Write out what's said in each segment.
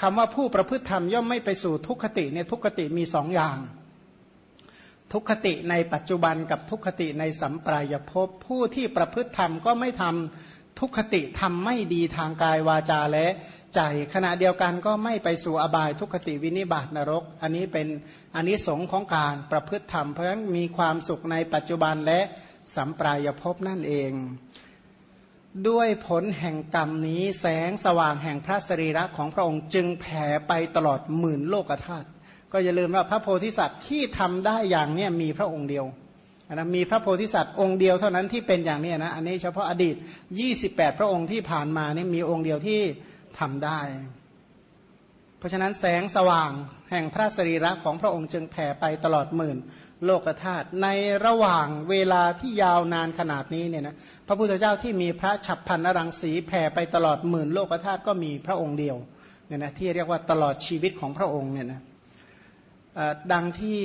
คำว่าผู้ประพฤติธรรมย่อมไม่ไปสู่ทุกขติเนี่ยทุกขติมีสองอย่าง ทุกขติในปัจจุบันกับทุกขติในสัมปรายภพผู้ที่ประพฤติธรรมก็ไม่ทำทุกขติทำไม่ดีทางกายวาจาและใจขณะเดียวกันก็ไม่ไปสู่อบายทุกขติวินิบาตนรก อันนี้เป็นอันนี้สงของการประพฤติธรรมเพราะฉะนั้นมีความสุขในปัจจุบันและสัมปรายภพนั่นเอง ด้วยผลแห่งกรรมนี้แสงสว่างแห่งพระสรีระของพระองค์จึงแผ่ไปตลอดหมื่นโลกธาตุก็อย่าลืมว่าพระโพธิสัตว์ที่ทำได้อย่างเนี้ยมีพระองค์เดียวนะมีพระโพธิสัตว์องค์เดียวเท่านั้นที่เป็นอย่างนี้นะอันนี้เฉพาะอดีต 28 พระองค์ที่ผ่านมานี่มีองค์เดียวที่ทำได้ เพราะฉะนั้นแสงสว่างแห่งพระสรีระของพระองค์จึงแผ่ไปตลอดหมื่น โลกธาตุในระหว่างเวลาที่ยาวนานขนาดนี้เนี่ยนะพระพุทธเจ้าที่มีพระฉับพันนรังสีแผ่ไปตลอดหมื่นโลกธาตุก็มีพระองค์เดียวเนี่ยนะที่เรียกว่าตลอดชีวิตของพระองค์เนี่ยนะดังที่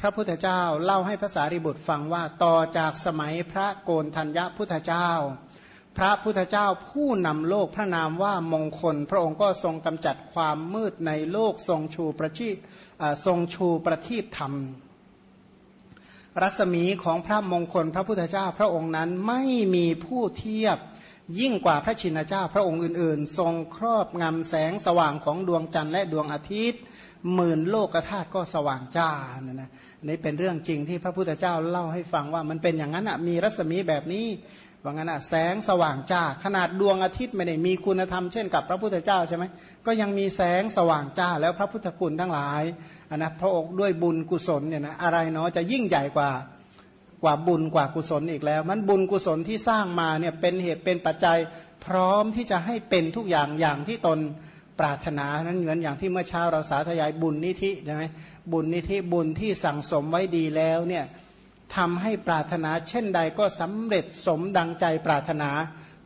พระพุทธเจ้าเล่าให้ภาษาริบุตรฟังว่าต่อจากสมัยพระโกนทัญญพุทธเจ้า พระพุทธเจ้าผู้นำโลกพระนามว่ามงคล พระองค์ก็ทรงกำจัดความมืดในโลกทรงชูประชีทรงชูประทีปธรรม รัศมีของพระมงคล พระพุทธเจ้าพระองค์นั้นไม่มีผู้เทียบยิ่งกว่าพระชินเจ้าพระองค์อื่นๆ ทรงครอบงำแสงสว่างของดวงจันทร์และดวงอาทิตย์หมื่นโลกธาตุก็สว่างจ้านะนะนี่เป็นเรื่องจริงที่พระพุทธเจ้าเล่าให้ฟังว่ามันเป็นอย่างนั้นอะมีรัศมีแบบนี้ ว่างั้นอะแสงสว่างจ้า ขนาดดวงอาทิตย์ไม่ได้มีคุณธรรมเช่นกับพระพุทธเจ้าใช่ไหมก็ยังมีแสงสว่างจ้าแล้วพระพุทธคุณทั้งหลายอนนะพระองค์ด้วยบุญกุศลเนี่ยนะอะไรเนาะจะยิ่งใหญ่กว่ากว่าบุญกว่ากุศลอีกแล้ว มันบุญกุศลที่สร้างมาเนี่ยเป็นเหตุเป็นปัจจัย พร้อมที่จะให้เป็นทุกอย่างอย่างที่ตนปรารถนานั้นเหมือนอย่างที่เมื่อเช้าเราสาธยายบุญนิธิใช่ไหมบุญนิธิบุญที่สั่งสมไว้ดีแล้วเนี่ย ทำให้ปรารถนาเช่นใดก็สำเร็จสมดังใจปรารถนา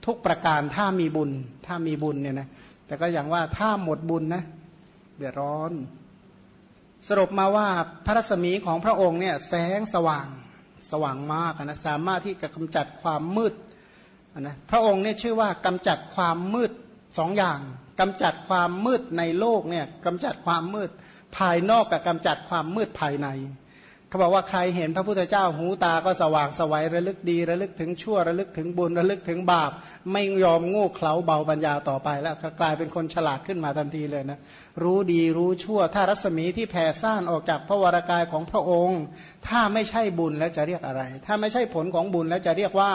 ทุกประการถ้ามีบุญ ถ้ามีบุญเนี่ยนะแต่ก็อย่างว่าถ้าหมดบุญนะเดือดร้อน สรุปมาว่าพระรัศมีของพระองค์เนี่ยแสงสว่างสว่างมากนะสามารถที่จะกำจัดความมืดนะพระองค์เนี่ยชื่อว่ากำจัดความมืดสองอย่างกำจัดความมืดในโลกเนี่ยกำจัดความมืดภายนอกกับกำจัดความมืดภายใน เขาบอกว่าใครเห็นพระพุทธเจ้าหูตาก็สว่างสวัยระลึกดีระลึกถึงชั่วระลึกถึงบุญระลึกถึงบาป ไม่ยอมโง่เขลาเบาปัญญาต่อไปแล้วกลายเป็นคนฉลาดขึ้นมาทันทีเลยนะรู้ดีรู้ชั่ว ถ้ารัศมีที่แผ่ซ่านออกจากพระวรากายของพระองค์ ถ้าไม่ใช่บุญแล้วจะเรียกอะไร ถ้าไม่ใช่ผลของบุญแล้วจะเรียกว่า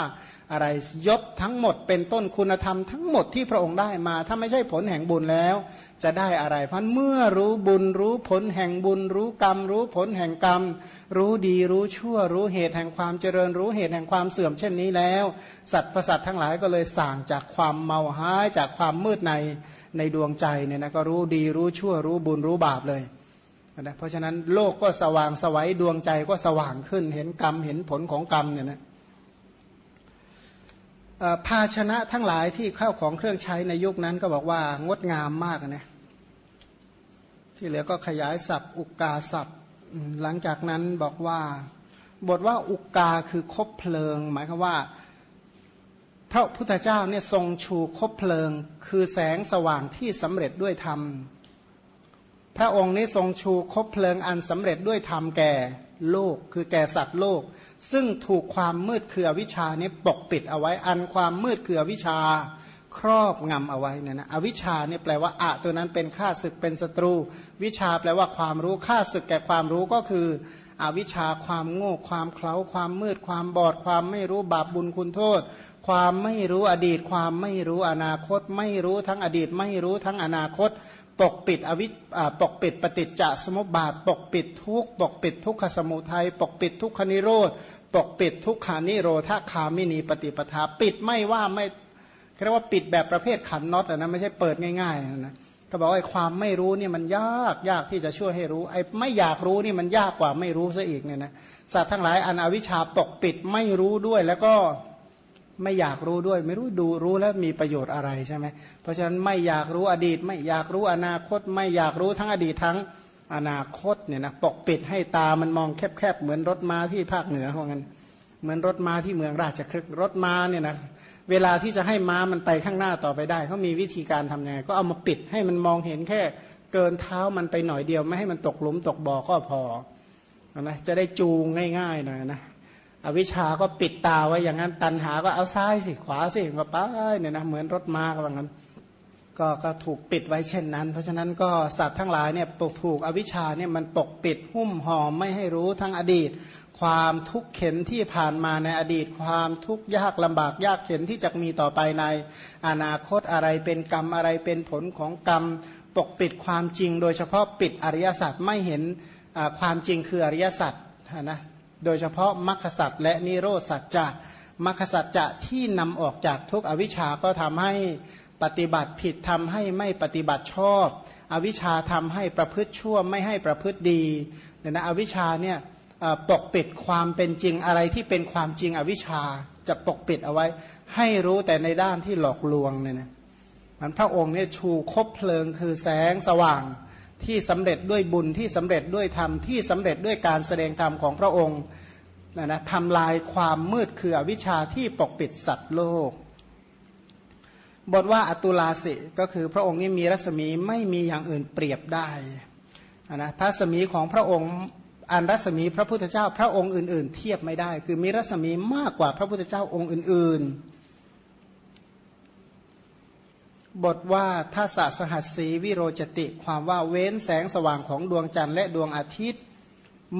อะไรยศทั้งหมดเป็นต้นคุณธรรมทั้งหมดที่พระองค์ได้มา ถ้าไม่ใช่ผลแห่งบุญแล้ว จะได้อะไร เพราะเมื่อรู้บุญรู้ผลแห่งบุญ รู้กรรม รู้ผลแห่งกรรม รู้ดีรู้ชั่ว รู้เหตุแห่งความเจริญ รู้เหตุแห่งความเสื่อมเช่นนี้แล้ว สัตว์ประสัตทั้งหลายก็เลยสั่งจากความเมาหายจากความมืดในในดวงใจเนี่ยนะก็รู้ดีรู้ชั่ว รู้บุญรู้บาปเลยนะเพราะฉะนั้นโลกก็สว่างสวัยดวงใจก็สว่างขึ้น เห็นกรรมเห็นผลของกรรมเนี่ยนะภาชนะทั้งหลายที่เข้าของเครื่องใช้ในยุคนั้นก็บอกว่างดงามมากนะที่เหลือก็ขยายศัพท์ อุกกาศัพท์ หลังจากนั้นบอกว่า บทว่าอุกกาคือคบเพลิง หมายความว่า พระพุทธเจ้าเนี่ยทรงชูคบเพลิง คือแสงสว่างที่สำเร็จด้วยธรรม พระองค์นี้ทรงชูคบเพลิงอันสำเร็จด้วยธรรมแก่โลก คือแก่สัตว์โลก ซึ่งถูกความมืดคืออวิชานี้ปกปิดเอาไว้อันความมืดคืออวิชา ครอบงำเอาไว้เนี่ยนะอวิชชาเนี่ยแปลว่าอะตัวนั้นเป็นข้าศึกเป็นศัตรู วิชาแปลว่าความรู้ข้าศึกแก่ความรู้ก็คือ อวิชชาความโง่ความเคล้าความมืด ความบอด ความไม่รู้บาปบุญคุณโทษ ความไม่รู้อดีต ความไม่รู้อนาคต ไม่รู้ทั้งอดีต ไม่รู้ทั้งอนาคต ปกปิดอวิปกปิดปฏิจจสมุปบาท ปกปิดทุกปกปิดทุกขสมุทัยปกปิดทุกขนิโรธปกปิดทุกขานิโรธาคามินีปฏิปทาปิดไม่ว่าไม่ เรียกว่าปิดแบบประเภทขันน็อตนะไม่ใช่เปิดง่ายๆนะก็บอกว่าความไม่รู้นี่มันยากยากที่จะช่วยให้รู้ไอ้ไม่อยากรู้นี่มันยากกว่าไม่รู้ซะอีกเนี่ยนะสัตว์ทั้งหลายอันอวิชชาปกปิดไม่รู้ด้วยแล้วก็ไม่อยากรู้ด้วย ไม่รู้ดูรู้แล้วมีประโยชน์อะไรใช่ไหมเพราะฉะนั้นไม่อยากรู้อดีต ไม่อยากรู้อนาคต ไม่อยากรู้ทั้งอดีตทั้งอนาคตเนี่ยนะปกปิดให้ตามันมองแคบๆเหมือนรถม้าที่ภาคเหนือของกันเหมือนรถม้าที่เมืองราชครึกรถม้าเนี่ยนะ เวลาที่จะให้ม้ามันไปข้างหน้าต่อไปได้เขามีวิธีการทำยังไง ก็เอามาปิดให้มันมองเห็นแค่เกินเท้ามันไปหน่อยเดียว ไม่ให้มันตกหลุมตกบ่อก็พอนะจะได้จูงง่ายๆหน่อยนะอวิชาก็ปิดตาไว้อย่างนั้นตันหาก็เอาซ้ายสิขวาสิก็ไปเนี่ยนะเหมือนรถม้าก็ว่างั้น ก็ก็ถูกปิดไว้เช่นนั้น เพราะฉะนั้นก็สัตว์ทั้งหลายเนี่ยปกถูกอวิชชาเนี่ยมันปกปิดหุ้มห่อไม่ให้รู้ทั้งอดีต ความทุกข์เข็นที่ผ่านมาในอดีต ความทุกข์ยากลำบากยากเข็นที่จะมีต่อไปในอนาคตอะไรเป็นกรรมอะไรเป็นผลของกรรม ปกปิดความจริง โดยเฉพาะปิดอริยสัจไม่เห็นความจริงคืออริยสัจนะโดยเฉพาะมรรคสัจและนิโรธสัจจะมรรคสัจจะที่นำออกจากทุกอวิชชาก็ทำให้ ปฏิบัติผิดทำให้ไม่ปฏิบัติชอบ อวิชชาทำให้ประพฤติชั่วไม่ให้ประพฤติดีเนี่ยนะอวิชชาเนี่ยปกปิดความเป็นจริงอะไรที่เป็นความจริงอวิชชาจะปกปิดเอาไว้ ให้รู้แต่ในด้านที่หลอกลวงเนี่ยนะมันพระองค์เนี่ยชูคบเพลิงคือแสงสว่างที่สำเร็จด้วยบุญที่สำเร็จด้วยธรรมที่สำเร็จด้วยการแสดงธรรมของพระองค์นะนะทำลายความมืดคืออวิชชาที่ปกปิดสัตว์โลก บทว่าอตุลาสิก็คือพระองค์นี้มีรัศมีไม่มีอย่างอื่นเปรียบได้นะพระรัศมีของพระองค์อันรัศมีพระพุทธเจ้าพระองค์อื่น ๆ เทียบไม่ได้ คือมีรัศมีมากกว่าพระพุทธเจ้าองค์อื่น ๆ บทว่าทัศสหัสสีวิโรจติความว่าเว้นแสงสว่างของดวงจันทร์และดวงอาทิตย์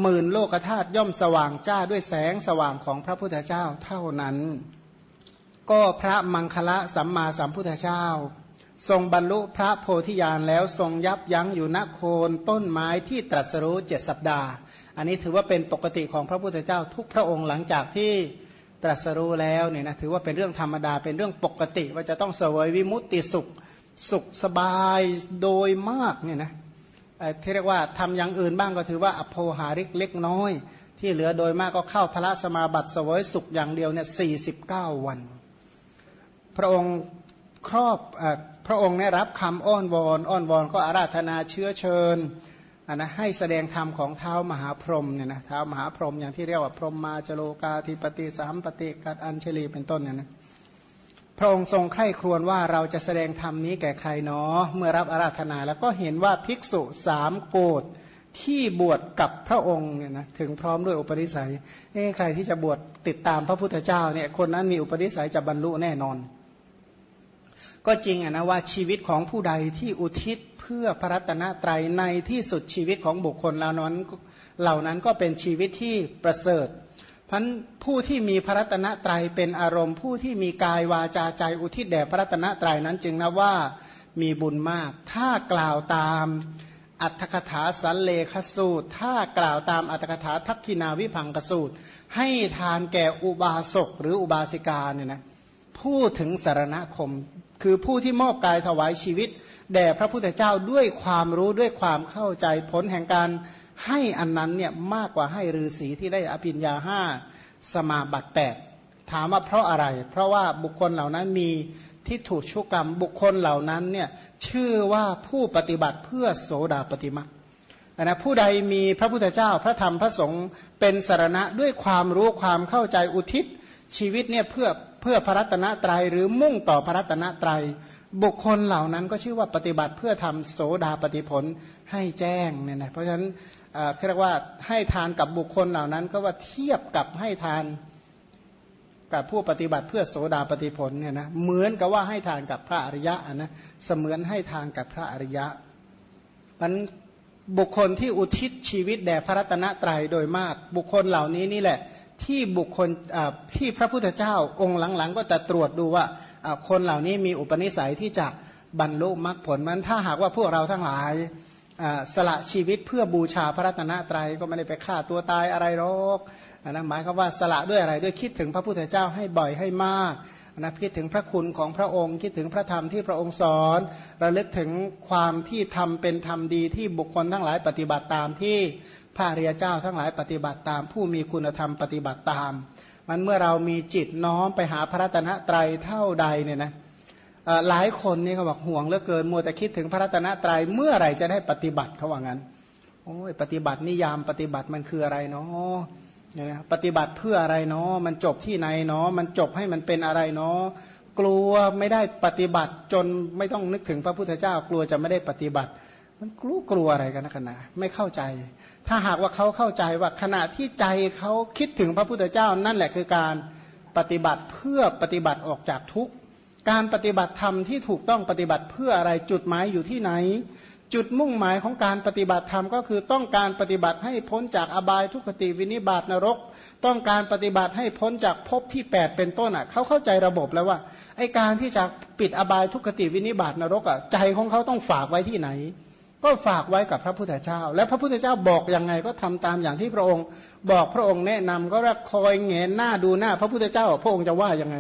หมื่นโลกธาตุย่อมสว่างจ้าด้วยแสงสว่างของพระพุทธเจ้าเท่านั้น ก็พระมังคละสัมมาสัมพุทธเจ้า ทรงบรรลุพระโพธิญาณแล้วทรงยับยั้งอยู่ณโคนต้นไม้ที่ตรัสรู้เจ็ดสัปดาห์ อันนี้ถือว่าเป็นปกติของพระพุทธเจ้าทุกพระองค์หลังจากที่ตรัสรู้แล้วเนี่ยนะถือว่าเป็นเรื่องธรรมดาเป็นเรื่องปกติว่าจะต้องเสวยวิมุตติสุขสุขสบายโดยมากเนี่ยนะที่เรียกว่าทำอย่างอื่นบ้างก็ถือว่าอโภหาริกเล็กน้อย ที่เหลือโดยมากก็เข้าพระสมาบัติเสวยสุขอย่างเดียวเนี่ยสี่สิบเก้าวัน พระองค์ครอบอพระองค์ได้รับคำอ้อนวอนอ้อนวอนก็อาราธนาเชื้อเชิญนนะให้แสดงธรรมของเท้ามหาพรหมเนี่ยนะเท้ามหาพรหมอย่างที่เรียกว่าพรหมมาจโลกาธิปติสามปฏิกัดอัญเชลีเป็นต้นเนี่ยนะพระองค์ทรงไข้ครวญว่าเราจะแสดงธรรมนี้แก่ใครเนาะเมื่อรับอาราธนาแล้วก็เห็นว่าภิกษุสามโกดที่บวชกับพระองค์เนี่ยนะถึงพร้อมด้วยอุปนิสัยใครที่จะบวชติดตามพระพุทธเจ้าเนี่ยคนนั้นมีอุปนิสัยจะบรรลุแน่นอน ก็จริงอะนะว่าชีวิตของผู้ใดที่อุทิศเพื่อพระรัตนตรัยในที่สุดชีวิตของบุคคลเหล่านั้นเหล่านั้นก็เป็นชีวิตที่ประเสริฐพันผู้ที่มีพระรัตนตรัยเป็นอารมณ์ ผู้ที่มีกายวาจาใจอุทิศแด่พระรัตนตรัยนั้นจึงนะว่ามีบุญมาก ถ้ากล่าวตามอัตถกถาสันเลขสูตร ถ้ากล่าวตามอัตถกถาทักขินาวิพังกสูตร ให้ทานแก่อุบาสกหรืออุบาสิกาเนี่ยนะพูดถึงสารณคมคือผู้ที่มอบกายถวายชีวิต แด่พระพุทธเจ้าด้วยความรู้ด้วยความเข้าใจผลแห่งการให้อันนั้นเนี่ยมากกว่าให้ฤาษีที่ได้อภิญญาห้าสมาบัติแปดถามว่าเพราะอะไร เพราะว่าบุคคลเหล่านั้นมีที่ถูกชุกกรรมบุคคลเหล่านั้นเนี่ยชื่อว่าผู้ปฏิบัติเพื่อโสดาปฏิมานะผู้ใดมีพระพุทธเจ้าพระธรรมพระสงฆ์เป็นสารณะด้วยความรู้ความเข้าใจอุทิศชีวิตเนี่ยเพื่อ เพื่อพระรัตนตรัยหรือมุ่งต่อพระรัตนตรัย บุคคลเหล่านั้นก็ชื่อว่าปฏิบัติเพื่อทำโสดาปฏิผลให้แจ้งเนี่ยนะเพราะฉะนั้นเรียกว่าให้ทานกับบุคคลเหล่านั้นก็ว่าเทียบกับให้ทานกับผู้ปฏิบัติเพื่อโสดาปฏิผลเนี่ยนะเหมือนกับว่าให้ทานกับพระอริยะนะเสมือนให้ทานกับพระอริยะมันบุคคลที่อุทิศชีวิตแด่พระรัตนตรัยโดยมาก บุคคลเหล่านี้นี่แหละ ที่บุคคลที่พระพุทธเจ้าองค์หลังๆ ก็จะตรวจดูว่าคนเหล่านี้มีอุปนิสัยที่จะบรรลุมรรคผลมันถ้าหากว่าพวกเราทั้งหลายสละชีวิตเพื่อบูชาพระรัตนตรัยก็ไม่ได้ไปฆ่าตัวตายอะไรหรอกนะหมายความว่าสละด้วยอะไรด้วยคิดถึงพระพุทธเจ้าให้บ่อยให้มากนะคิดถึงพระคุณของพระองค์ คิดถึงพระธรรมที่พระองค์สอนระลึกถึงความที่ทำเป็นธรรมดีที่บุคคลทั้งหลายปฏิบัติตามที่ พระเรียเจ้าทั้งหลายปฏิบัติตาม ผู้มีคุณธรรมปฏิบัติตาม มันเมื่อเรามีจิตน้อมไปหาพระรัตนตรัยเท่าใดเนี่ยนะหลายคนนี่เขาบอกห่วงเหลือเกินมัวแต่คิดถึงพระรัตนตรัยเมื่อไหร่จะได้ปฏิบัติเขาว่างั้นโอ้ยปฏิบัตินิยามปฏิบัติมันคืออะไรเนาะเนี่ยปฏิบัติเพื่ออะไรเนาะมันจบที่ไหนเนาะมันจบให้มันเป็นอะไรเนาะกลัวไม่ได้ปฏิบัติจนไม่ต้องนึกถึงพระพุทธเจ้า กลัวจะไม่ได้ปฏิบัติ มันกลัวกลัวอะไรกันนะขณะไม่เข้าใจ ถ้าหากว่าเขาเข้าใจว่าขณะที่ใจเขาคิดถึงพระพุทธเจ้านั่นแหละคือการปฏิบัติเพื่อปฏิบัติออกจากทุกข์ การปฏิบัติธรรมที่ถูกต้องปฏิบัติเพื่ออะไรจุดหมายอยู่ที่ไหน จุดมุ่งหมายของการปฏิบัติธรรมก็คือต้องการปฏิบัติให้พ้นจากอบายทุกขติวินิบาตนรก ต้องการปฏิบัติให้พ้นจากภพที่ 8 เป็นต้นอะเขาเข้าใจระบบแล้วว่าไอการที่จะปิดอบายทุกขติวินิบาตนรกอะใจของเขาต้องฝากไว้ที่ไหน ก็ฝากไว้กับพระพุทธเจ้า และพระพุทธเจ้าบอกยังไงก็ทำตามอย่างที่พระองค์ บอกพระองค์แนะนำก็รักคอยเงยหน้าดูหน้า พระพุทธเจ้าพระองค์จะว่ายังไง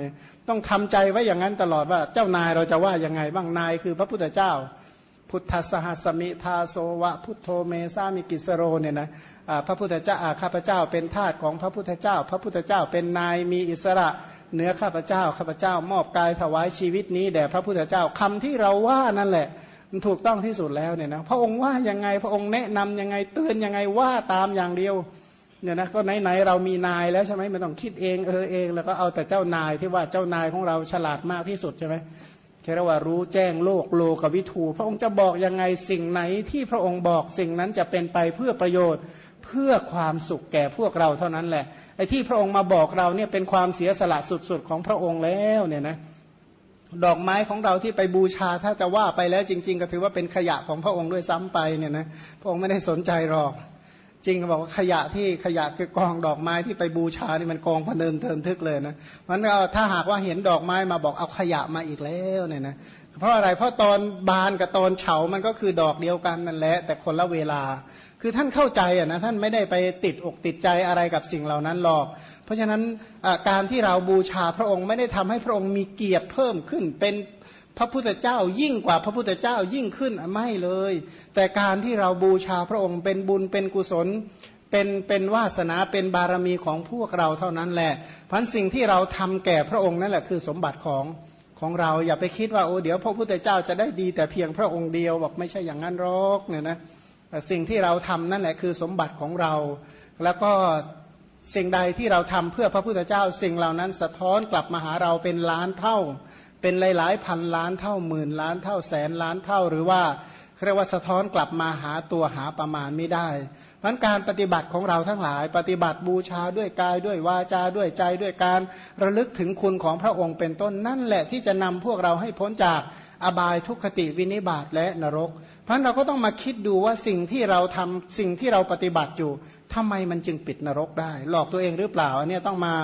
ต้องทำใจไว้อย่างนั้นตลอดว่าเจ้านายเราจะว่ายังไงบ้างนายคือพระพุทธเจ้า พุทธัสสาหัสมิทาโสวะพุทโธเม สามิกิสสะโรเนี่ยนะพระพุทธเจ้าข้าพเจ้าเป็นทาสของพระพุทธเจ้า พระพุทธเจ้าเป็นนายมีอิสระเหนือข้าพเจ้าข้าพเจ้ามอบกายถวายชีวิตนี้แด่พระพุทธเจ้าคำที่เราว่านั่นแหละ ถูกต้องที่สุดแล้วเนี่ยนะพระองค์ว่ายังไงพระองค์แนะนำยังไงเตือนยังไงว่าตามอย่างเดียวเนี่ยนะก็ไหนๆเรามีนายแล้วใช่ไหมไม่ต้องคิดเองเออเอง แล้วก็เอาแต่เจ้านายที่ว่าเจ้านายของเราฉลาดมากที่สุดใช่ไหมแค่ว่ารู้แจ้งโลกโลกวิถูพระองค์จะบอกยังไงสิ่งไหนที่พระองค์บอกสิ่งนั้นจะเป็นไปเพื่อประโยชน์เพื่อความสุขแก่พวกเราเท่านั้นแหละไอ้ที่พระองค์มาบอกเราเนี่ยเป็นความเสียสละสุดๆของพระองค์แล้วเนี่ยนะ ดอกไม้ของเราที่ไปบูชาถ้าจะว่าไปแล้วจริง ๆ ก็ถือว่าเป็นขยะของพระองค์ด้วยซ้ำไปเนี่ยนะพระองค์ไม่ได้สนใจหรอก จริงบอกว่าขยะที่ขยะคือกองดอกไม้ที่ไปบูชานี่มันกองพเนินเทินทึกเลยนะมันก็ถ้าหากว่าเห็นดอกไม้มาบอกเอาขยะมาอีกแล้วเนี่ยนะ เพราะอะไร เพราะตอนบานกับตอนเฉา มันก็คือดอกเดียวกันนั่นแหละ แต่คนละเวลา คือท่านเข้าใจอะนะ ท่านไม่ได้ไปติดอกติดใจอะไรกับสิ่งเหล่านั้นหรอก เพราะฉะนั้นการที่เราบูชาพระองค์ไม่ได้ทำให้พระองค์มีเกียรติเพิ่มขึ้น เป็นพระพุทธเจ้ายิ่งกว่าพระพุทธเจ้ายิ่งขึ้นไม่เลย แต่การที่เราบูชาพระองค์เป็นบุญเป็นกุศลเป็นเป็นวาสนาเป็นบารมีของพวกเราเท่านั้นแหละพันสิ่งที่เราทำแก่พระองค์นั่นแหละคือสมบัติของ ของเราอย่าไปคิดว่าโอ้เดี๋ยวพระพุทธเจ้าจะได้ดีแต่เพียงพระองค์เดียวบอกไม่ใช่อย่างนั้นหรอกเนี่ยนะสิ่งที่เราทำนั่นแหละคือสมบัติของเรา แล้วก็สิ่งใดที่เราทำเพื่อพระพุทธเจ้า สิ่งเหล่านั้นสะท้อนกลับมาหาเราเป็นล้านเท่า เป็นหลายๆพันล้านเท่าหมื่นล้านเท่าแสนล้านเท่าหรือว่า เรียกว่าสะท้อนกลับมาหาตัวหาประมาณไม่ได้มันการปฏิบัติของเราทั้งหลาย ปฏิบัติบูชาด้วยกายด้วยวาจาด้วยใจด้วยการระลึกถึงคุณของพระองค์เป็นต้นนั่นแหละที่จะนำพวกเราให้พ้นจากอบายทุกขติวินิบาตและนรก เพราะเราก็ต้องมาคิดดูว่าสิ่งที่เราทำสิ่งที่เราปฏิบัติอยู่ทำไมมันจึงปิดนรกได้ หลอกตัวเองหรือเปล่าอันนี้ต้องมา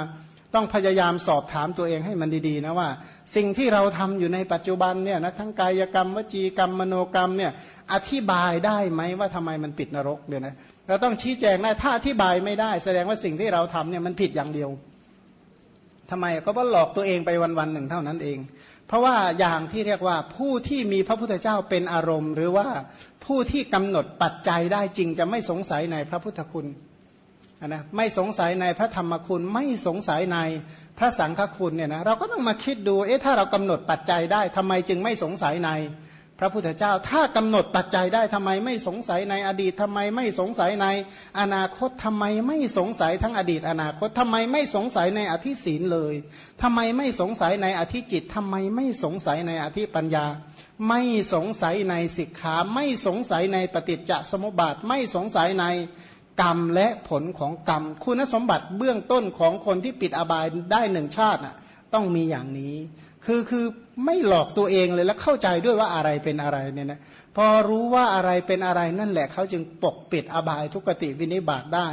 ต้องพยายามสอบถามตัวเองให้มันดีๆนะว่า สิ่งที่เราทำอยู่ในปัจจุบันเนี่ยนะทั้งกายกรรมวจีกรรมมโนกรรมเนี่ยอธิบายได้ไหมว่าทำไมมันปิดนรกเดี๋ยนะเราต้องชี้แจงได้ถ้าอธิบายไม่ได้ แสดงว่าสิ่งที่เราทำเนี่ยมันผิดอย่างเดียวทำไมก็เพราะหลอกตัวเองไปวันๆหนึ่งเท่านั้นเอง เพราะว่าอย่างที่เรียกว่าผู้ที่มีพระพุทธเจ้าเป็นอารมณ์ หรือว่าผู้ที่กำหนดปัจจัยได้จริงจะไม่สงสัยในพระพุทธคุณ นะไม่สงสัยในพระธรรมคุณไม่สงสัยในพระสังฆคุณเนี่ยนะเราก็ต้องมาคิดดูเอ๊ะถ้าเรากำหนดปัจจัยได้ทำไมจึงไม่สงสัยในพระพุทธเจ้า ถ้ากำหนดปัจจัยได้ทำไมไม่สงสัยในอดีตทำไมไม่สงสัยในอนาคตทำไมไม่สงสัยทั้งอดีต อนาคตทำไมไม่สงสัยในอธิศีลเลยทำไมไม่สงสัยในอธิจิตทำไมไม่สงสัยในอธิปัญญา ไม่สงสัยในสิกขา ไม่สงสัยในปฏิจจสมุปบาท ไม่สงสัยใน กรรมและผลของกรรม คุณสมบัติเบื้องต้นของคนที่ปิดอบายได้หนึ่งชาติน่ะต้องมีอย่างนี้ คือคือไม่หลอกตัวเองเลยแล้วเข้าใจด้วยว่าอะไรเป็นอะไรเนี่ยนะพอรู้ว่าอะไรเป็นอะไรนั่นแหละเขาจึงปกปิดอบายทุกติวินิบาตได้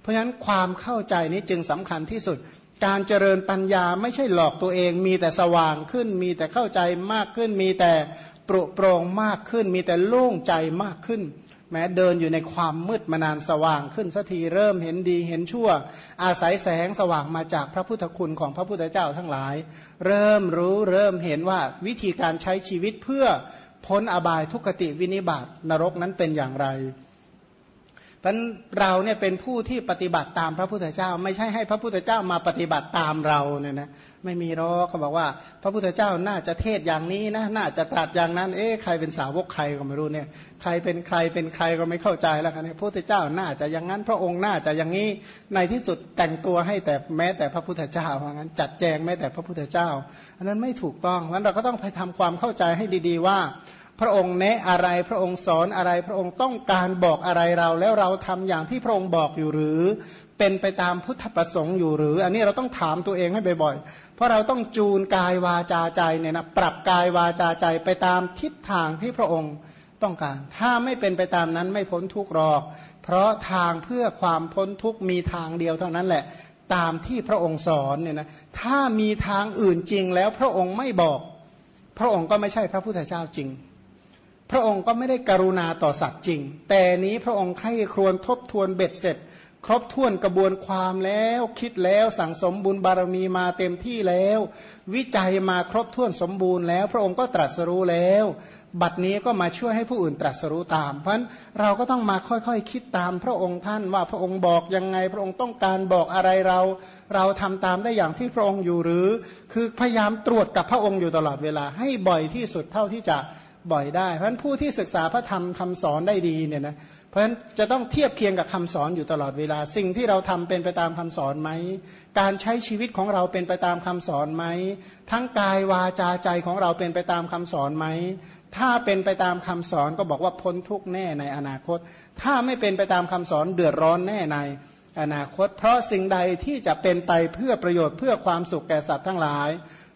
เพราะฉะนั้นความเข้าใจนี้จึงสำคัญที่สุด การเจริญปัญญาไม่ใช่หลอกตัวเอง มีแต่สว่างขึ้น มีแต่เข้าใจมากขึ้น มีแต่โปร่โปร่งมากขึ้น มีแต่โล่งใจมากขึ้น แม้เดินอยู่ในความมืดมานานสว่างขึ้นสักทีเริ่มเห็นดีเห็นชั่ว อาศัยแสงสว่างมาจากพระพุทธคุณของพระพุทธเจ้าทั้งหลาย เริ่มรู้เริ่มเห็นว่าวิธีการใช้ชีวิตเพื่อพ้นอบายทุกขติวินิบาตนรกนั้นเป็นอย่างไร เพราะเราเนี่ยเป็นผู้ที่ปฏิบัติตามพระพุทธเจ้า ไม่ใช่ให้พระพุทธเจ้ามาปฏิบัติตามเราเนี่ยนะไม่มีหรอกเขาบอกว่า พระพุทธเจ้าน่าจะเทศอย่างนี้นะน่าจะตรัสอย่างนั้น เอ๊ะใครเป็นสาวกใครก็ไม่รู้เนี่ย ใครเป็นใครเป็นใครก็ไม่เข้าใจแล้วกันพระพุทธเจ้าน่าจะอย่างนั้น พระองค์น่าจะอย่างนี้ในที่สุดแต่งตัวให้แต่แม้แต่พระพุทธเจ้าเพรางั้นจัดแจงแม้แต่พระพุทธเจ้า อันนั้นไม่ถูกต้องงั้นเราก็ต้องไปทำความเข้าใจให้ดี ๆ ว่า พระองค์แนะอะไรพระองค์สอนอะไร พระองค์ต้องการบอกอะไรเราแล้วเราทำอย่างที่พระองค์บอกอยู่หรือ เป็นไปตามพุทธประสงค์อยู่หรือ อันนี้เราต้องถามตัวเองให้บ่อยๆ เพราะเราต้องจูนกายวาจาใจเนี่ยนะปรับกายวาจาใจไปตามทิศทางที่พระองค์ต้องการ ถ้าไม่เป็นไปตามนั้นไม่พ้นทุกข์หรอก เพราะทางเพื่อความพ้นทุกข์มีทางเดียวเท่านั้นแหละตามที่พระองค์สอนเนี่ยนะ ถ้ามีทางอื่นจริงแล้วพระองค์ไม่บอก พระองค์ก็ไม่ใช่พระพุทธเจ้าจริง พระองค์ก็ไม่ได้กรุณาต่อสัตว์จริง แต่นี้พระองค์ใคร่ครวญทบทวนเบ็ดเสร็จ ครบถ้วนกระบวนความแล้วคิดแล้วสั่งสมบุญบารมีมาเต็มที่แล้ว วิจัยมาครบถ้วนสมบูรณ์แล้ว พระองค์ก็ตรัสรู้แล้ว บัดนี้ก็มาช่วยให้ผู้อื่นตรัสรู้ตาม เพราะฉะนั้นเราก็ต้องมาค่อยๆคคิดตามพระองค์ท่านว่าพระองค์บอกยังไง พระองค์ต้องการบอกอะไรเรา เราทำตามได้อย่างที่พระองค์อยู่หรือ คือพยายามตรวจกับพระองค์อยู่ตลอดเวลาให้บ่อยที่สุดเท่าที่จะ บ่อยได้ เพราะฉะนั้นผู้ที่ศึกษาพระธรรมคำสอนได้ดีเนี่ยนะเพราะฉะนั้นจะต้องเทียบเคียงกับคำสอนอยู่ตลอดเวลา สิ่งที่เราทำเป็นไปตามคำสอนไหม การใช้ชีวิตของเราเป็นไปตามคำสอนไหม ทั้งกายวาจาใจของเราเป็นไปตามคำสอนไหม ถ้าเป็นไปตามคำสอนก็บอกว่าพ้นทุกแน่ในอนาคต ถ้าไม่เป็นไปตามคำสอนเดือดร้อนแน่ในอนาคต เพราะสิ่งใดที่จะเป็นไปเพื่อประโยชน์เพื่อความสุขแก่สัตว์ทั้งหลาย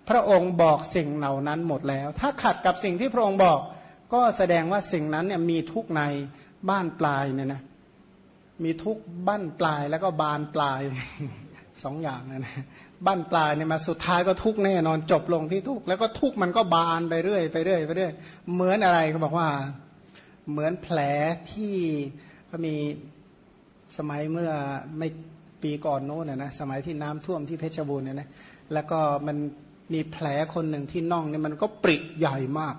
พระองค์บอกสิ่งเหล่านั้นหมดแล้ว ถ้าขัดกับสิ่งที่พระองค์บอก ก็แสดงว่าสิ่งนั้นเนี่ยมีทุกในบ้านปลายเนี่ยนะมีทุกบ้านปลายแล้วก็บานปลายสองอย่างนะนะบ้านปลายเนี่ยมาสุดท้ายก็ทุกแน่นอนจบลงที่ทุกแล้วก็ทุกมันก็บานไปเรื่อยไปเรื่อยไปเรื่อยเหมือนอะไรเขาบอกว่าเหมือนแผลที่ก็มีสมัยเมื่อไม่ปีก่อนโน้นนะนะสมัยที่น้ำท่วมที่เพชรบูรณ์เนี่ยนะแล้วก็มัน มีแผลคนหนึ่งที่น่องเนี่ยมันก็ปริใหญ่มาก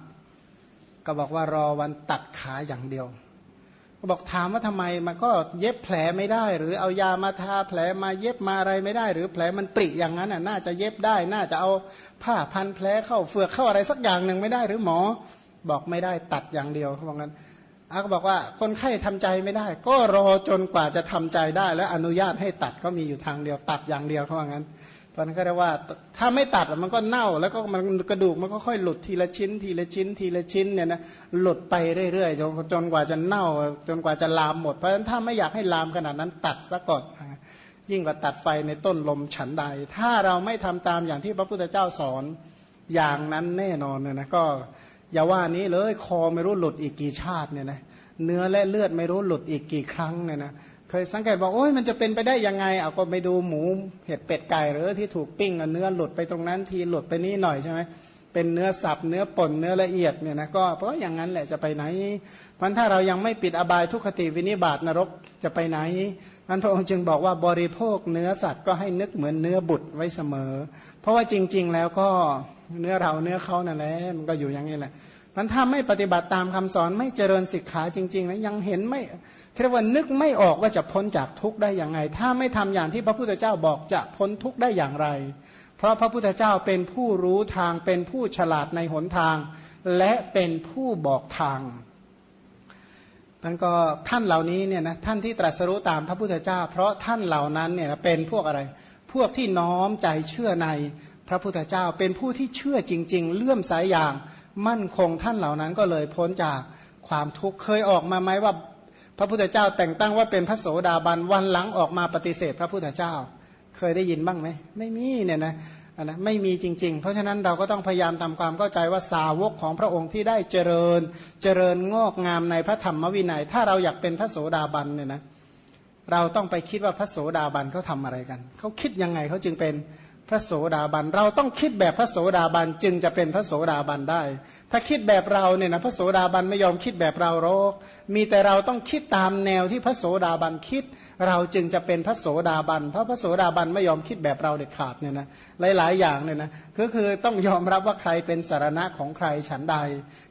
ก็บอกว่ารอวันตัดขาอย่างเดียวก็บอกถามว่าทำไมมันก็เย็บแผลไม่ได้ หรือเอายามาทาแผลมาเย็บมาอะไรไม่ได้ หรือแผลมันปริอย่างนั้นน่ะน่าจะเย็บได้ น่าจะเอาผ้าพันแผลเข้าเฟือกเข้าอะไรสักอย่างหนึ่งไม่ได้ หรือหมอ บอกไม่ได้ตัดอย่างเดียวเขาบอกงั้นอาก็บอกว่าคนไข้ทำใจไม่ได้ ก็รอจนกว่าจะทำใจได้ และอนุญาตให้ตัดก็มีอยู่ทางเดียวตัดอย่างเดียวเขาบอกงั้น ตอนนั้นก็เรียกว่าถ้าไม่ตัดมันก็เน่า แล้วก็มันกระดูกมันก็ค่อยหลุดทีละชิ้น ทีละชิ้น ทีละชิ้นเนี่ยนะหลุดไปเรื่อยๆจนจนกว่าจะเน่า จนกว่าจะลามหมดเพราะฉะนั้นถ้าไม่อยากให้ลามขนาดนั้นตัดซะก่อนยิ่งกว่าตัดไฟในต้นลมฉันใด ถ้าเราไม่ทำตามอย่างที่พระพุทธเจ้าสอนอย่างนั้นแน่นอนเนี่ยนะก็อย่าว่านี้เลยคอไม่รู้หลุดอีกกี่ชาติเนี่ยนะเนื้อและเลือดไม่รู้หลุดอีกกี่ครั้งเนี่ยนะ เคยสังเกตบอกโอ้ยมันจะเป็นไปได้ยังไงเอาก็ไปดูหมูเห็ดเป็ดไก่หรือที่ถูกปิ้งเนื้อหลุดไปตรงนั้นทีหลุดไปนี่หน่อยใช่ไหมเป็นเนื้อสับเนื้อป่นเนื้อละเอียดเนี่ยนะก็เพราะอย่างนั้นแหละจะไปไหนมันถ้าเรายังไม่ปิดอบายทุกขติวินิบาตนรกจะไปไหนมันพระองค์จึงบอกว่าบริโภคเนื้อสัตว์ก็ให้นึกเหมือนเนื้อบุตรไว้เสมอ เพราะว่าจริง ๆ แล้วก็เนื้อเราเนื้อเขานั่นแหละมันก็อยู่อย่างนี้แหละ มันถ้าไม่ปฏิบัติตามคำสอนไม่เจริญศิกขาจริงๆนะยังเห็นไม่เรียกว่านึกไม่ออกว่าจะพ้นจากทุกข์ได้อย่างไง ถ้าไม่ทำอย่างที่พระพุทธเจ้าบอกจะพ้นทุกข์ได้อย่างไร เพราะพระพุทธเจ้าเป็นผู้รู้ทางเป็นผู้ฉลาดในหนทาง และเป็นผู้บอกทางมันก็ท่านเหล่านี้เนี่ยนะท่านที่ตรัสรู้ตามพระพุทธเจ้า เพราะท่านเหล่านั้นเนี่ยเป็นพวกอะไร พวกที่น้อมใจเชื่อใน พระพุทธเจ้าเป็นผู้ที่เชื่อจริง ๆ เลื่อมสายอย่างมั่นคงท่านเหล่านั้นก็เลยพ้นจากความทุกข์เคยออกมาไหมว่า พระพุทธเจ้าแต่งตั้งว่าเป็นพระโสดาบันวันหลังออกมาปฏิเสธ พระพุทธเจ้า เคยได้ยินบ้างไหมไม่มีเนี่ยนะนะไม่มีจริง ๆ เพราะฉะนั้นเราก็ต้องพยายามทำความเข้าใจว่าสาวกของพระองค์ที่ได้เจริญ เจริญงอกงามในพระธรรมวินัย ถ้าเราอยากเป็นพระโสดาบันเนี่ยนะเราต้องไปคิดว่าพระโสดาบันเขาทาอะไรกันเขาคิดยังไงเขาจึงเป็น พระโสดาบัน เราต้องคิดแบบพระโสดาบันจึงจะเป็นพระโสดาบันได้ ถ้าคิดแบบเราเนี่ยนะพระโสดาบันไม่ยอมคิดแบบเราโรอกมีแต่เราต้องคิดตามแนวที่พระโสดาบันคิด เราจึงจะเป็นพระโสดาบันเพราะพระโสดาบันไม่ยอมคิดแบบเราเด็ดขาดเนี่ยนะหลาย ๆ อย่างเนี่ยนะก็คือต้องยอมรับว่าใครเป็นสารณะของใครฉันใด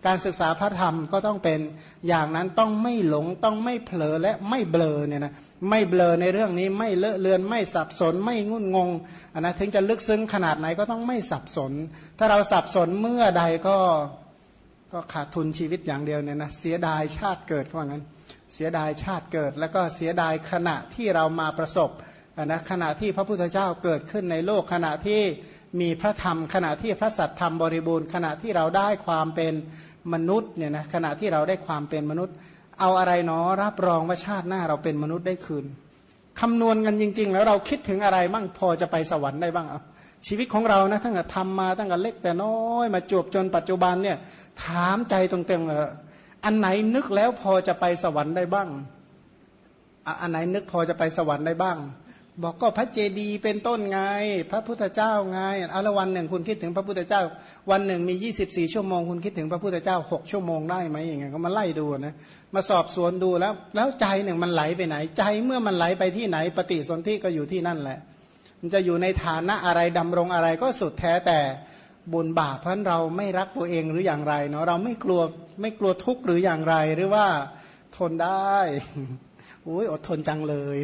การศึกษาพระธรรมก็ต้องเป็นอย่างนั้นต้องไม่หลงต้องไม่เผลอและไม่เบลอเนี่ยนะไม่เบลอในเรื่องนี้ไม่เลอะเลือนไม่สับสนไม่งุนงงอันนะถึงจะลึกซึ้งขนาดไหนก็ต้องไม่สับสน ถ้าเราสับสนเมื่อใดก็ ก็ขาดทุนชีวิตอย่างเดียวเนี่ยนะเสียดายชาติเกิดว่างั้น เสียดายชาติเกิด แล้วก็เสียดายขณะที่เรามาประสบนะขณะที่พระพุทธเจ้าเกิดขึ้นในโลกขณะที่มีพระธรรม ขณะที่พระสัตธรรมบริบูรณ์ ขณะที่เราได้ความเป็นมนุษย์เนี่ยนะขณะที่เราได้ความเป็นมนุษย์ เอาอะไรเนาะรับรองว่าชาติหน้าเราเป็นมนุษย์ได้คืนคำนวณกันจริง ๆ แล้วเราคิดถึงอะไรบ้างพอจะไปสวรรค์ได้บ้างเอา ชีวิตของเรานะตั้งแต่ทำมาตั้งแต่เล็กแต่น้อยมาจบจนปัจจุบันเนี่ยถามใจตรงๆเอออันไหนนึกแล้วพอจะไปสวรรค์ได้บ้าง อันไหนนึกพอจะไปสวรรค์ได้บ้าง บอกก็พระเจดีย์เป็นต้นไง พระพุทธเจ้าไงอาละวันหนึ่งคุณคิดถึงพระพุทธเจ้า วันหนึ่งมี 24 ชั่วโมงคุณคิดถึงพระพุทธเจ้า 6 ชั่วโมงได้ไหมอย่างเงี้ยก็มาไล่ดูนะมาสอบสวนดูแล้ว แล้วใจหนึ่งมันไหลไปไหน ใจเมื่อมันไหลไปที่ไหน ปฏิสนธิก็อยู่ที่นั่นแหละ มันจะอยู่ในฐานะอะไรดำรงอะไรก็สุดแท้แต่บุญบาปเพราะเราไม่รักตัวเองหรืออย่างไรเนาะเราไม่กลัวไม่กลัวทุกข์หรืออย่างไรหรือว่าทนได้อุ้ยอดทนจังเลย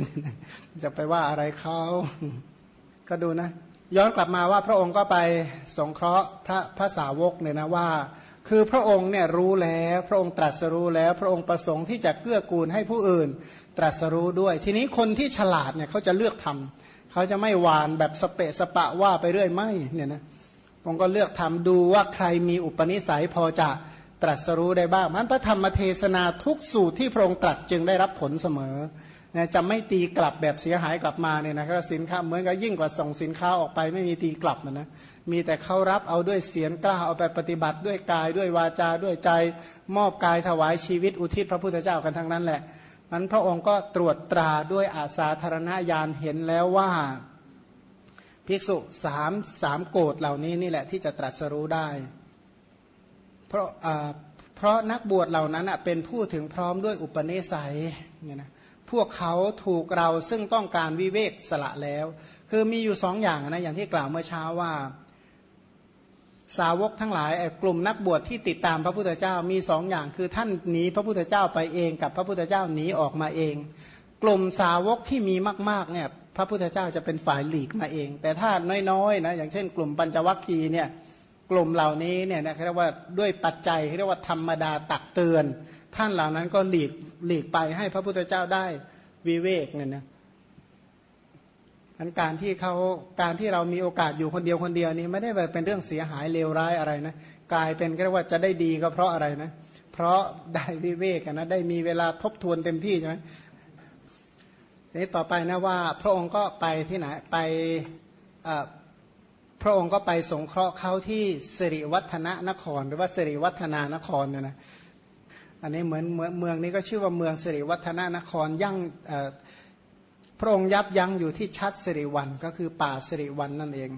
จะไปว่าอะไรเขาก็ดูนะ ย้อนกลับมาว่าพระองค์ก็ไปสงเคราะห์พระพระสาวกเนี่ยนะว่า คือพระองค์เนี่ยรู้แล้วพระองค์ตรัสรู้แล้ว พระองค์ประสงค์ที่จะเกื้อกูลให้ผู้อื่น ตรัสรู้ด้วย ทีนี้คนที่ฉลาดเนี่ยเขาจะเลือกทำ เขาจะไม่หวานแบบสเปะสปะว่าไปเรื่อยไม่เนี่ยนะผมก็เลือกทำดูว่าใครมีอุปนิสัยพอจะตรัสรู้ได้บ้างมันพระธรรมเทศนาทุกสูตรที่พระองค์ตรัสจึงได้รับผลเสมอนะจะไม่ตีกลับแบบเสียหายกลับมาเนี่ยนะครับสินค้าเหมือนกับยิ่งกว่าส่งสินค้าออกไปไม่มีตีกลับนะนะมีแต่เขารับเอาด้วยเสียงกล้าเอาไปปฏิบัติด้วยกายด้วยวาจาด้วยใจ มอบกายถวายชีวิตอุทิศพระพุทธเจ้ากันทั้งนั้นแหละ มันพระองค์ก็ตรวจตราด้วยอาสาธารณญาณเห็นแล้วว่า ภิกษุสามสามโกดเหล่านี้นี่แหละที่จะตรัสรู้ได้ เพราะเพราะนักบวชเหล่านั้นเป็นผู้ถึงพร้อมด้วยอุปนิสัยเนี่ยนะพวกเขาถูกเราซึ่งต้องการวิเวกสละแล้ว คือมีอยู่สองอย่างนะอย่างที่กล่าวเมื่อเช้าว่า สาวกทั้งหลายกลุ่มนักบวชที่ติดตามพระพุทธเจ้ามีสองอย่างคือท่านหนีพระพุทธเจ้าไปเองกับพระพุทธเจ้าหนีออกมาเอง กลุ่มสาวกที่มีมากๆเนี่ยพระพุทธเจ้าจะเป็นฝ่ายหลีกมาเอง แต่ถ้าน้อยๆนะอย่างเช่น กลุ่มปัญจวัคคีย์เนี่ยกลุ่มเหล่านี้เนี่ยนะเรียกว่าด้วยปัจจัยเรียกว่าธรรมดาตักเตือน ท่านเหล่านั้นก็หลีกหลีกไปให้พระพุทธเจ้าได้วิเวกเนี่ยนะ อันการที่เขาการที่เรามีโอกาสอยู่คนเดียวคนเดียวนี้ไม่ได้เป็นเรื่องเสียหายเลวร้ายอะไรนะกลายเป็นเรียกว่าจะได้ดีก็เพราะอะไรนะ เพราะได้วิเวกนะได้มีเวลาทบทวนเต็มที่ใช่ไหมทีนี้ต่อไปนะว่า พระองค์ก็ไปที่ไหนไปพระองค์ก็ไปสงเคราะห์เขาที่สิริวัฒนนคร หรือว่าสิริวัฒนานครเนี่ยนะอันนี้เหมือนเมืองนี้ก็ชื่อว่าเมืองสิริวัฒนานครยั่ง พระองค์ยับยั้งอยู่ที่ชัดสิริวันก็คือป่าสิริวันนั่นเอง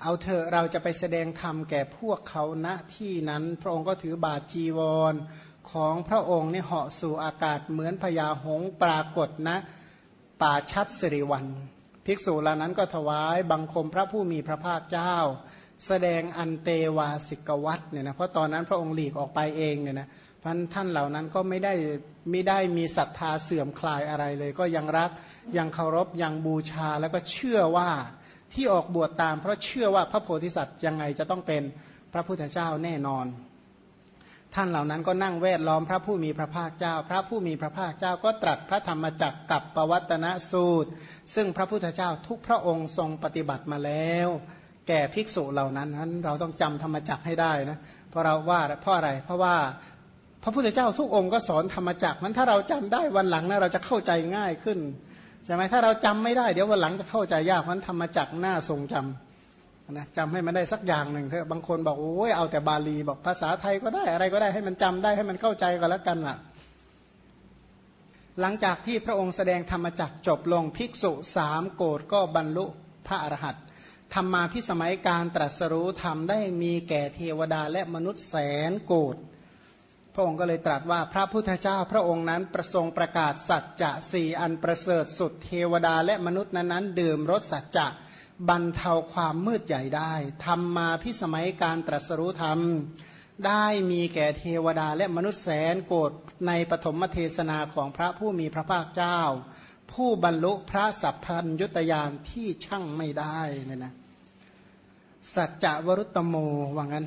เอาเถอะเราจะไปแสดงธรรมแก่พวกเขาณที่นั้น พระองค์ก็ถือบาจีวรของพระองค์เนี่ยเหาะสู่อากาศเหมือนพญาหงปรากฏณนะป่าชัดสิริวัน ภิกษุเหล่านั้นก็ถวายบังคมพระผู้มีพระภาคเจ้า แสดงอันเตวาสิกวัตเนี่ยนะเพราะตอนนั้นพระองค์หลีกออกไปเองเนี่ยนะ พันท่านเหล่านั้นก็ไม่ได้ไม่ได้มีศรัทธาเสื่อมคลายอะไรเลย ก็ยังรักยังเคารพยังบูชาแล้วก็เชื่อว่าที่ออกบวชตาม เพราะเชื่อว่าพระโพธิสัตว์ยังไงจะต้องเป็นพระพุทธเจ้าแน่นอน ท่านเหล่านั้นก็นั่งแวดล้อมพระผู้มีพระภาคเจ้า พระผู้มีพระภาคเจ้าก็ตรัสพระธรรมจักรกับปวัตนสูตร ซึ่งพระพุทธเจ้าทุกพระองค์ทรงปฏิบัติมาแล้ว แก่ภิกษุเหล่านั้นนั้นเราต้องจำธรรมจักรให้ได้นะเพราะเราว่าเพราะอะไรเพราะว่า พระพุทธเจ้าทุกองค์ก็สอนธรรมจักมันถ้าเราจำได้วันหลังนะเราจะเข้าใจง่ายขึ้นใช่ไหมถ้าเราจำไม่ได้เดี๋ยววันหลังจะเข้าใจยากเพราะธรรมจักหน้าทรงจำนะจำให้มันได้สักอย่างหนึ่งเถอะบางคนบอกโอ้ยเอาแต่บาลีบอกภาษาไทยก็ได้อะไรก็ได้ให้มันจำได้ให้มันเข้าใจก็แล้วกันล่ะ หลังจากที่พระองค์แสดงธรรมจักจบลงภิกษุสามโกรธก็บรรลุพระอรหันตธรรมมาพิสมัยการตรัสรู้ธรรมได้มีแก่เทวดาและมนุษย์แสนโกรธ ระองค์ก็เลยตรัสว่าพระพุทธเจ้าพระองค์นั้นประทรงประกาศสัจจะสี่อันประเสริฐสุดเทวดาและมนุษย์นั้นๆดื่มรสสัจจะบรรเทาความมืดใหญ่ได้ทำมาพิสมัยการตรัสรู้ธรรม ได้มีแก่เทวดาและมนุษย์แสนโกรธในปฐมเทศนาของพระผู้มีพระภาคเจ้า ผู้บรรลุพระสัพพัญยุตยานที่ช่างไม่ได้เนี่ยนะสัจจะวรุตโมว่างั้น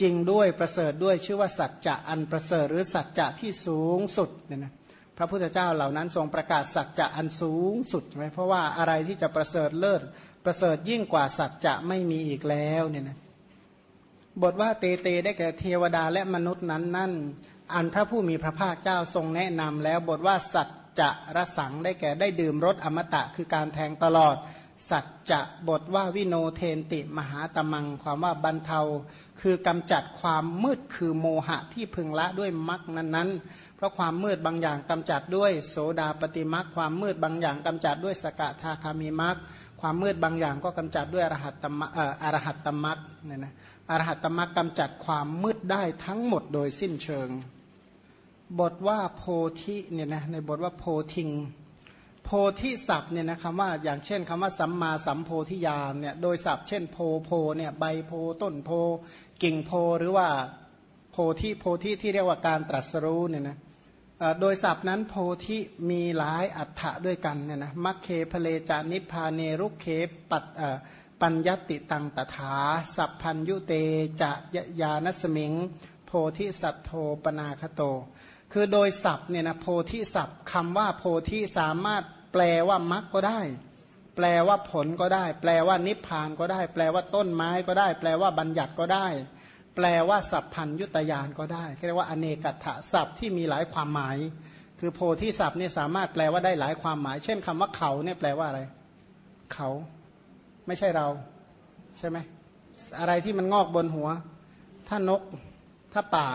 จริงด้วยประเสริฐด้วยชื่อว่าสัจจะอันประเสริฐหรือสัจจะที่สูงสุดเนี่ยนะพระพุทธเจ้าเหล่านั้นทรงประกาศสัจจะอันสูงสุดใช่ไหมเพราะว่าอะไรที่จะประเสริฐเลิศประเสริฐยิ่งกว่าสัจจะไม่มีอีกแล้วเนี่ยนะบทว่าเตเตได้แก่เทวดาและมนุษย์นั้นนั่นอันพระผู้มีพระภาคเจ้าทรงแนะนำแล้วบทว่าสัจจะรสังได้แก่ได้ดื่มรสอมตะคือการแทงตลอด สัจจะบทว่าวิโนเทนติมหาตมัง ความว่าบรรเทา คือกำจัดความมืดคือโมหะที่พึงละด้วยมรรคนั้นๆ เพราะความมืดบางอย่างกำจัดด้วยโสดาปฏิมรรคความมืดบางอย่างกำจัดด้วยสกทาคามีมรรคความมืดบางอย่างก็กำจัดด้วยอรหัตตมอรหัตตมรรคเนี่ยนะอรหัตตมรรคกำจัดความมืดได้ทั้งหมดโดยสิ้นเชิง บทว่าโพธิเนี่ยนะในบทว่าโพธิง โพธิศัพท์เนี่ยนะคำว่าอย่างเช่นคำว่าสัมมาสัมโพธิญาณเนี่ยโดยศัพท์เช่นโพโพเนี่ยใบโพต้นโพกิ่งโพหรือว่าโพธิโพธิที่เรียกว่าการตรัสรู้เนี่ยนะโดยศัพท์นั้นโพธิมีหลายอัฏฐะด้วยกันเนี่ยนะมัคเคพเลจานิพาเนรุเคปัตปัญญติตังตถา สัพพัญยุเตจะยานสมิง โพธิสัตโธปนาคโต คือโดยศัพท์เนี่ยนะโพธิศัพท์คำว่าโพธิสามารถ แปลว่ามรรคก็ได้ แปลว่าผลก็ได้ แปลว่านิพพานก็ได้ แปลว่าต้นไม้ก็ได้ แปลว่าบัญญัติก็ได้ แปลว่าสัพพัญยุตยานก็ได้เรียกว่าอเนกัตถะศัพท์ที่มีหลายความหมาย คือโพธิศัพท์เนี่ยสามารถแปลว่าได้หลายความหมาย เช่นคำว่าเขาเนี่ยแปลว่าอะไร เขา ไม่ใช่เรา ใช่ไหมอะไรที่มันงอกบนหัว ถ้านก ถ้าป่า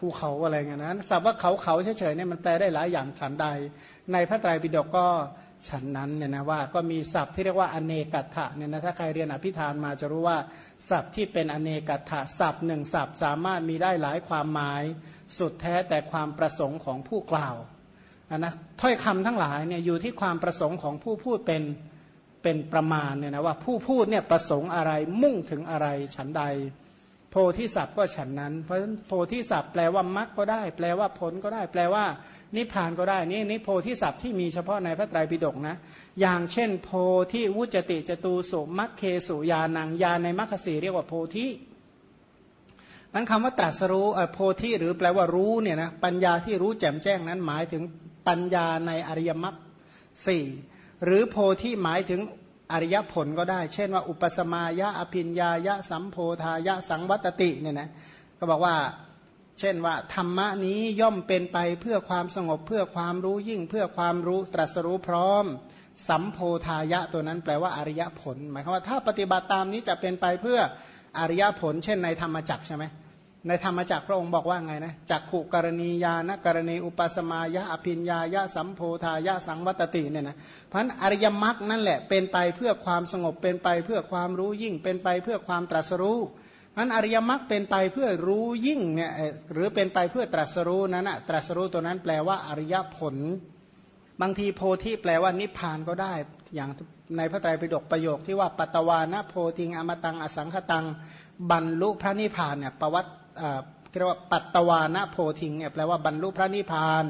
ภูเขาอะไรเงี้ยนะศัพท์ว่าเขาเขาเฉยๆเนี่ยมันแปลได้หลายอย่างฉันใด ในพระไตรปิฎกก็ฉันนั้นเนี่ยนะว่าก็มีศัพท์ที่เรียกว่าอเนกัตถะเนี่ยนะถ้าใครเรียนอภิธานมาจะรู้ว่าศัพท์ที่เป็นอเนกัตถะศัพท์หนึ่งศัพท์สามารถมีได้หลายความหมาย สุดแท้แต่ความประสงค์ของผู้กล่าวนะถ้อยคำทั้งหลายเนี่ยอยู่ที่ความประสงค์ของผู้พูดเป็นเป็นประมาณเนี่ยนะว่าผู้พูดเนี่ยประสงค์อะไรมุ่งถึงอะไรฉันใด โพธิสัตว์ก็ฉันนั้น เพราะฉะนั้นโพธิสัตว์แปลว่ามรรคก็ได้ แปลว่าผลก็ได้ แปลว่า นิพพานก็ได้ นี่นี่โพธิสัตว์ที่มีเฉพาะในพระไตรปิฎกนะ อย่างเช่น โพธิวุจติจตูสุมัคเคสุยานังยาในมัคคสีเรียกว่าโพธินั้นคำว่าตรัสรู้โพธิหรือแปลว่ารู้เนี่ยนะปัญญาที่รู้แจ่มแจ้งนั้นหมายถึงปัญญาในอริยมรรคสี่หรือโพธิหมายถึง อริยผลก็ได้ เช่นว่าอุปสมายะอภินญายะสัมโพธายะสังวัตติเนี่ยนะก็บอกว่าเช่นว่าธรรมะนี้ย่อมเป็นไปเพื่อความสงบเพื่อความรู้ยิ่งเพื่อความรู้ตรัสรู้พร้อม สัมโพธายะตัวนั้นแปลว่าอริยผล หมายความว่าถ้าปฏิบัติตามนี้จะเป็นไปเพื่ออริยผล เช่นในธรรมจักใช่ไหม ในธรรมจักรพระองค์บอกว่าไงนะจักขุกรณียานกรณีอุปสมายะอภิญญายะสัมโพธายะสังวัตติเนี่ยนะเพราะนั้นอริยมรรคนั่นแหละเป็นไปเพื่อความสงบเป็นไปเพื่อความรู้ยิ่ง เป็นไปเพื่อความตรัสรู้นั้นอริยมรรคเป็นไปเพื่อรู้ยิ่งเนี่ยหรือเป็นไปเพื่อตรัสรู้นั้นนะตรัสรู้ตัวนั้นแปลว่าอริยผล บางทีโพธิแปลว่านิพพานก็ได้อย่างในพระไตรปิฎกประโยคที่ว่าปัตตวานะโพธิงอมตังอสังขตังบรรลุพระนิพพานเนี่ยประวัติ เรียกว่าปัตตวานะโพธิงเนี่ยแปลว่าบรรลุพระนิพพาน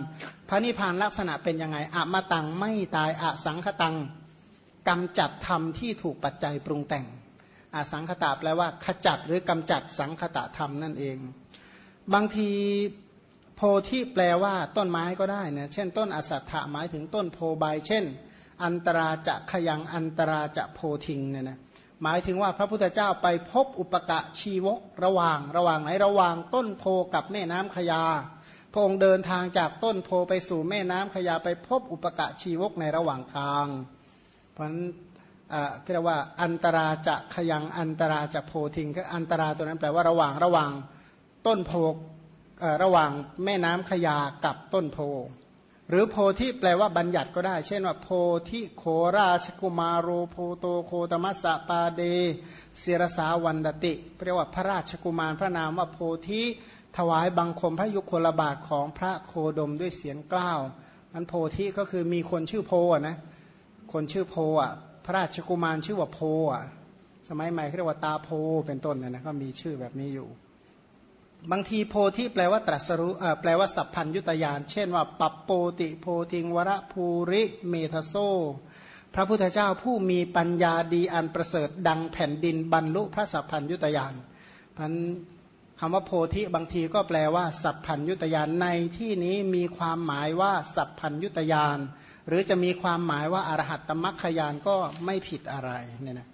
พระนิพพานลักษณะเป็นยังไงอะมาตังไม่ตายอะสังคตังกำจัดธรรมที่ถูกปัจจัยปรุงแต่งอสังคตะแปลว่าขจัดหรือกำจัดสังคตะธรรมนั่นเอง บางทีโพธิแปลว่าต้นไม้ก็ได้นะเช่น ต้นอสัตถะหมายถึงต้นโพใบเช่น อันตราจะขยังอันตราจะโพธิงเนี่ยนะ หมายถึงว่าพระพุทธเจ้าไปพบอุปกะชีวกระหว่างระหว่างไหนระหว่างต้นโพกับแม่น้ำขยา พระองค์เดินทางจากต้นโพไปสู่แม่น้ำขยาไปพบอุปกะชีวกในระหว่างทาง เพราะฉะนั้นเรียกว่าอันตราจะขยังอันตราจะโพทิงก็อันตราตัวนั้นแปลว่าระหว่างระหว่างต้นโพระหว่างแม่น้ำขยากับต้นโพ หรือโพธิแปลว่าบัญญัติก็ได้ เช่นว่าโพธิโคราชกุมารโรโพโตโคตมัสสะปาเดเสรสาวันดติเรียกว่าพระราชกุมารพระนามว่าโพธิถวายบังคมพระยุคลบาทของพระโคดมด้วยเสียงกล้าวมันโพธิก็คือมีคนชื่อโพนะคนชื่อโพอะพระราชกุมารชื่อว่าโพอะสมัยใหม่เรียกว่าตาโพเป็นต้นนะนะก็มีชื่อแบบนี้อยู่ บางทีโพธิแปลว่าตรัสรู้แปลว่าสัพพัญยุตยาน เช่นว่า ปัปโปติโพธิงวรภูริเมทโซ พระพุทธเจ้าผู้มีปัญญาดีอันประเสริฐดังแผ่นดินบรรลุพระสัพพัญยุตยานพันคำว่าโพธิบางทีก็แปลว่า สัพพัญยุตยานในที่นี้มีความหมายว่าสัพพัญยุตยาน หรือจะมีความหมายว่าอรหัตตมัคคยานก็ไม่ผิดอะไรเนี่ยนะ